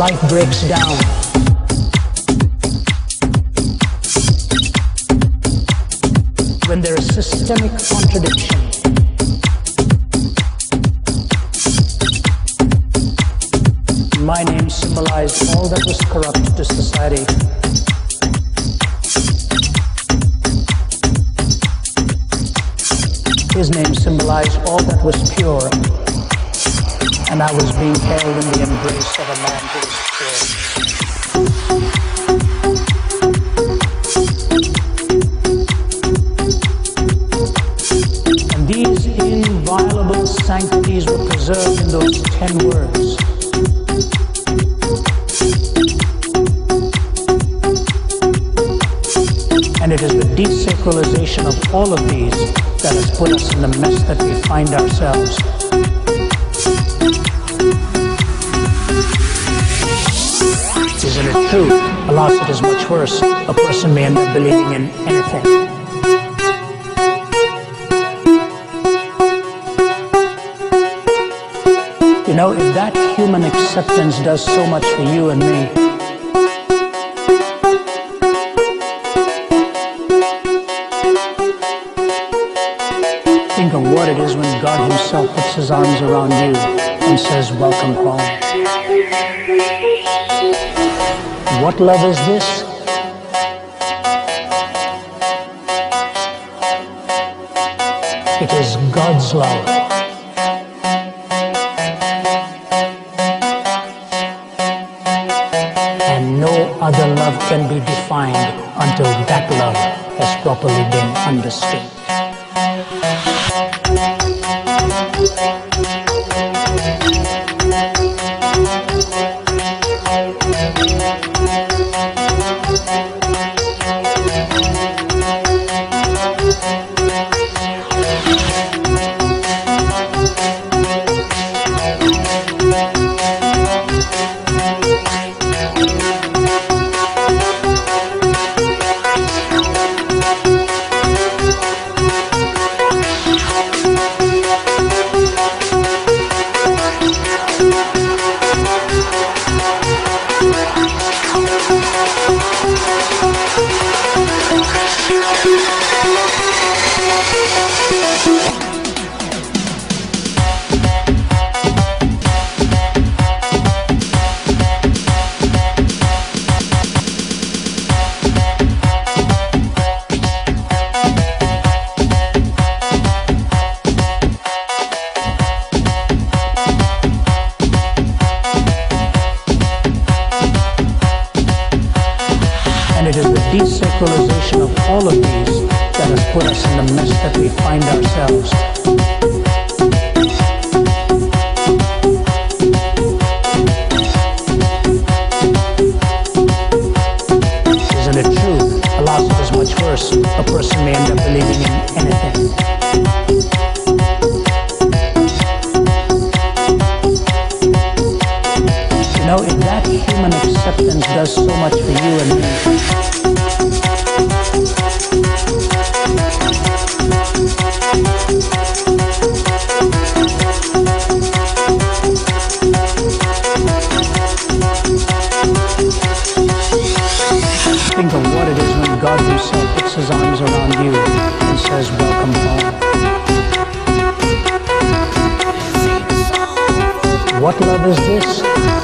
life breaks down. When there is systemic contradiction. My name symbolized all that was corrupt to society. His name symbolized all that was pure and I was being held in the embrace of a man who was these inviolable sanctities were preserved in those ten words. And it is the desacralization of all of these that has put us in the mess that we find ourselves. True? Alas, it is much worse. A person may end up believing in anything. You know, if that human acceptance does so much for you and me, think of what it is when God Himself puts His arms around you and says, Welcome home. What love is this? It is God's love. And no other love can be defined until that love has properly been understood. Desacralization of all of these that has put us in the mess that we find ourselves. Isn't it true? Alas, it is much worse. A person may end up believing in anything. You know, if that human acceptance does so much for you and me, think of what it is when God Himself puts His arms around you and says, Welcome home. What love is this?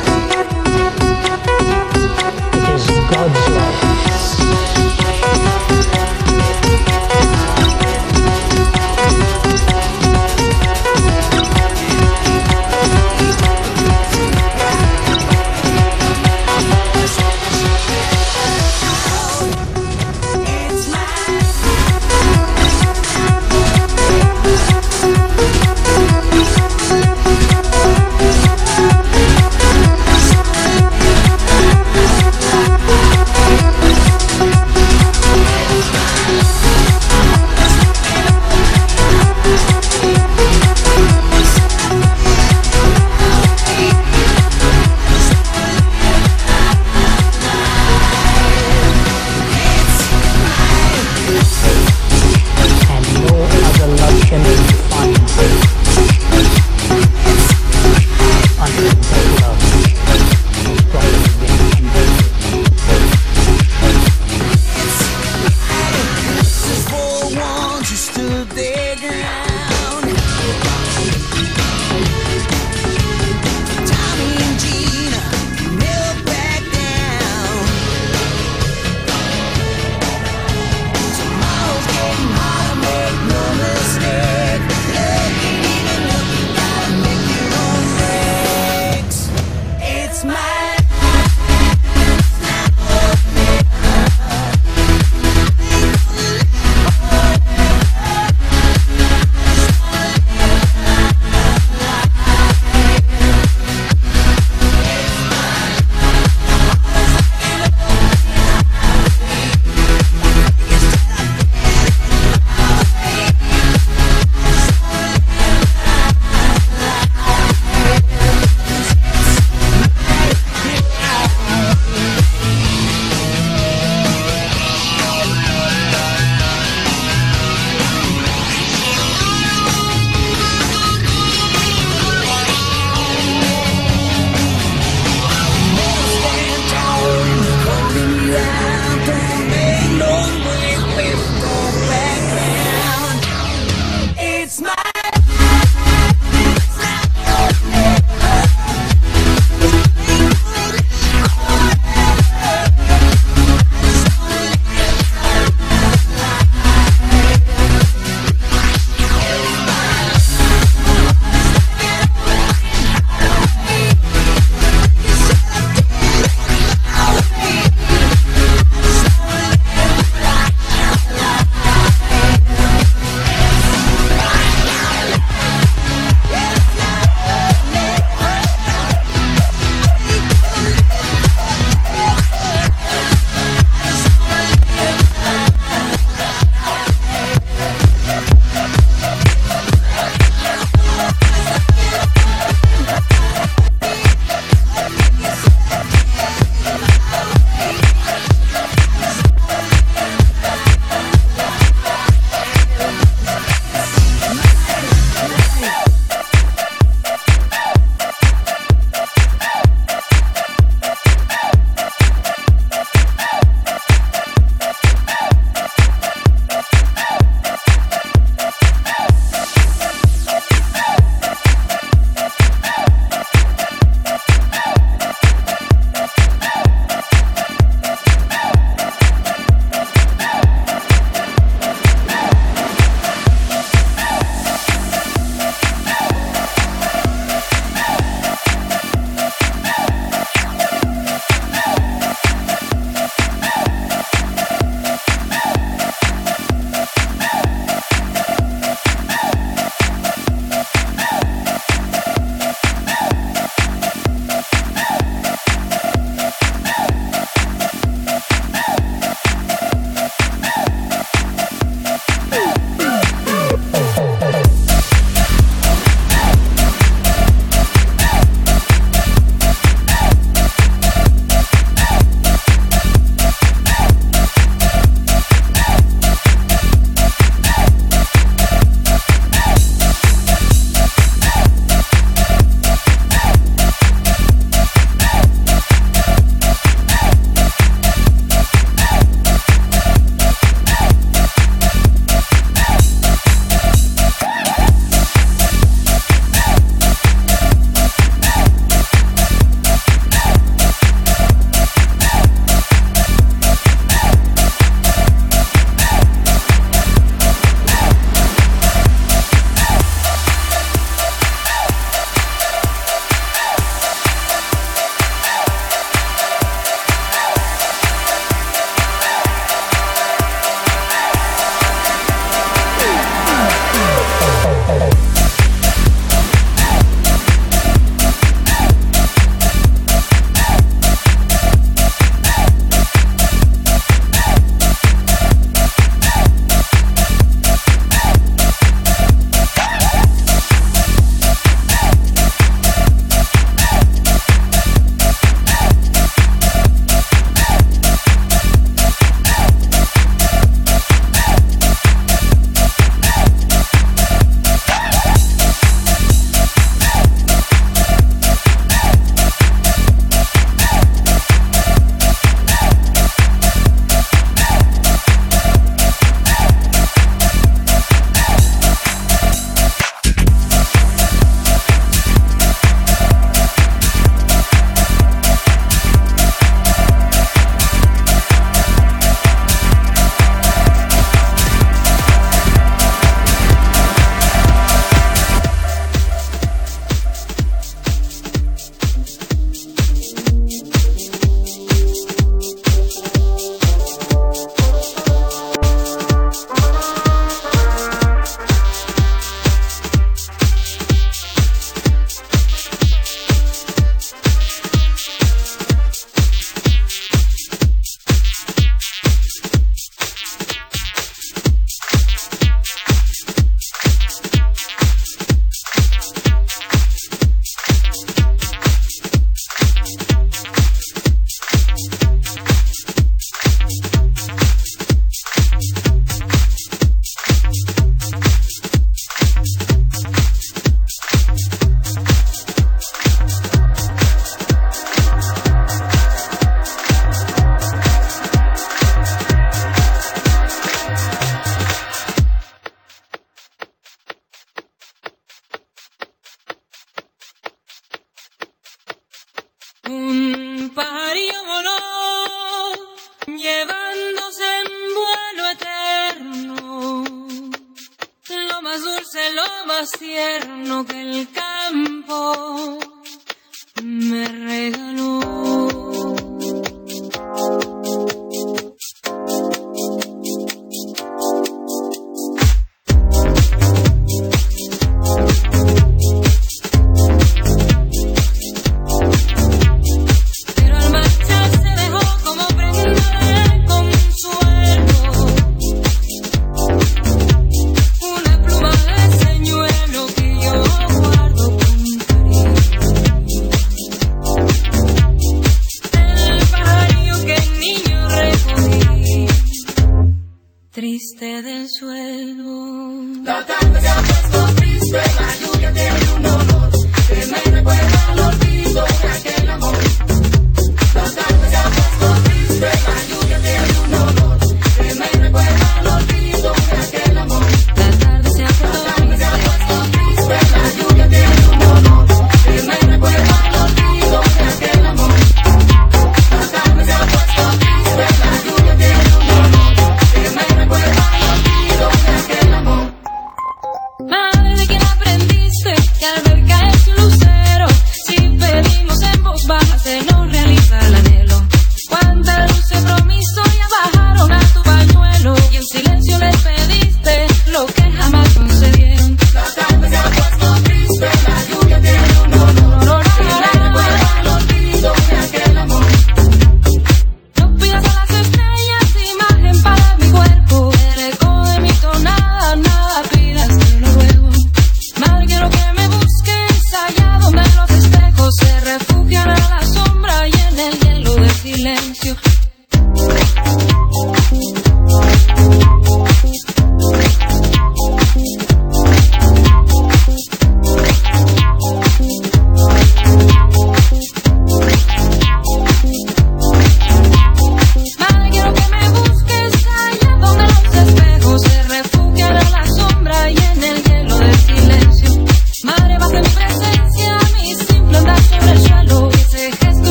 Más tierno que el campo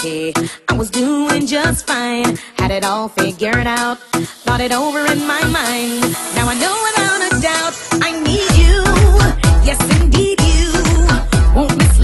I was doing just fine, had it all figured out, thought it over in my mind. Now I know without a doubt, I need you. Yes, indeed, you won't miss.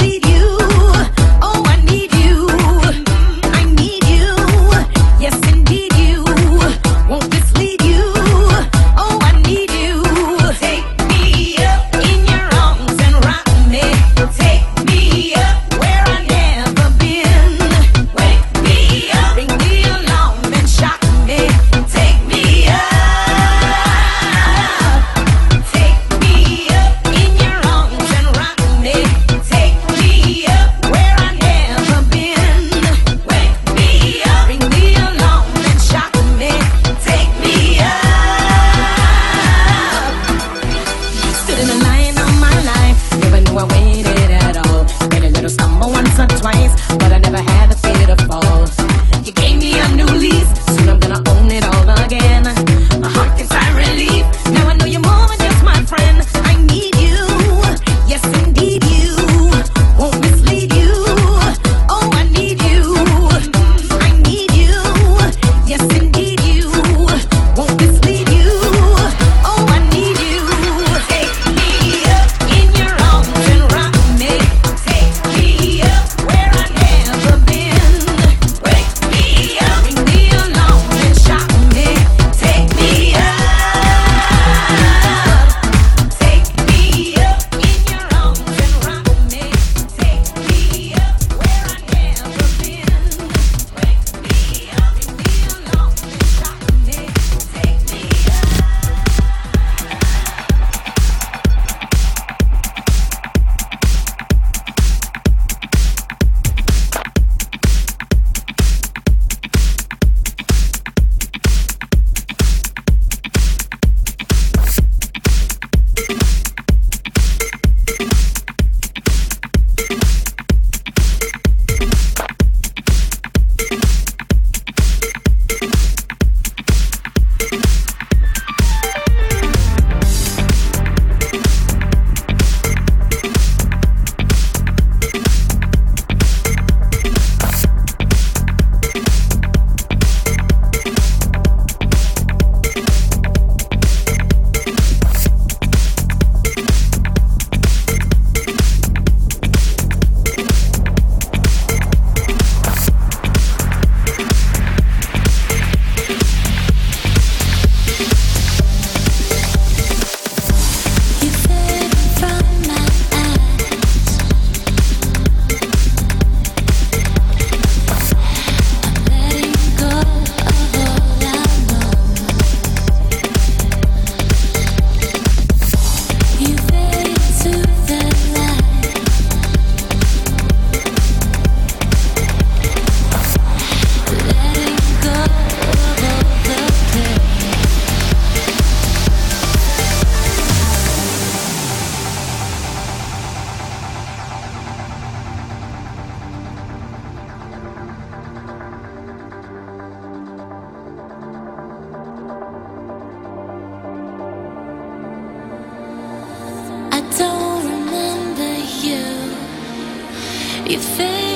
don't remember you. You fade.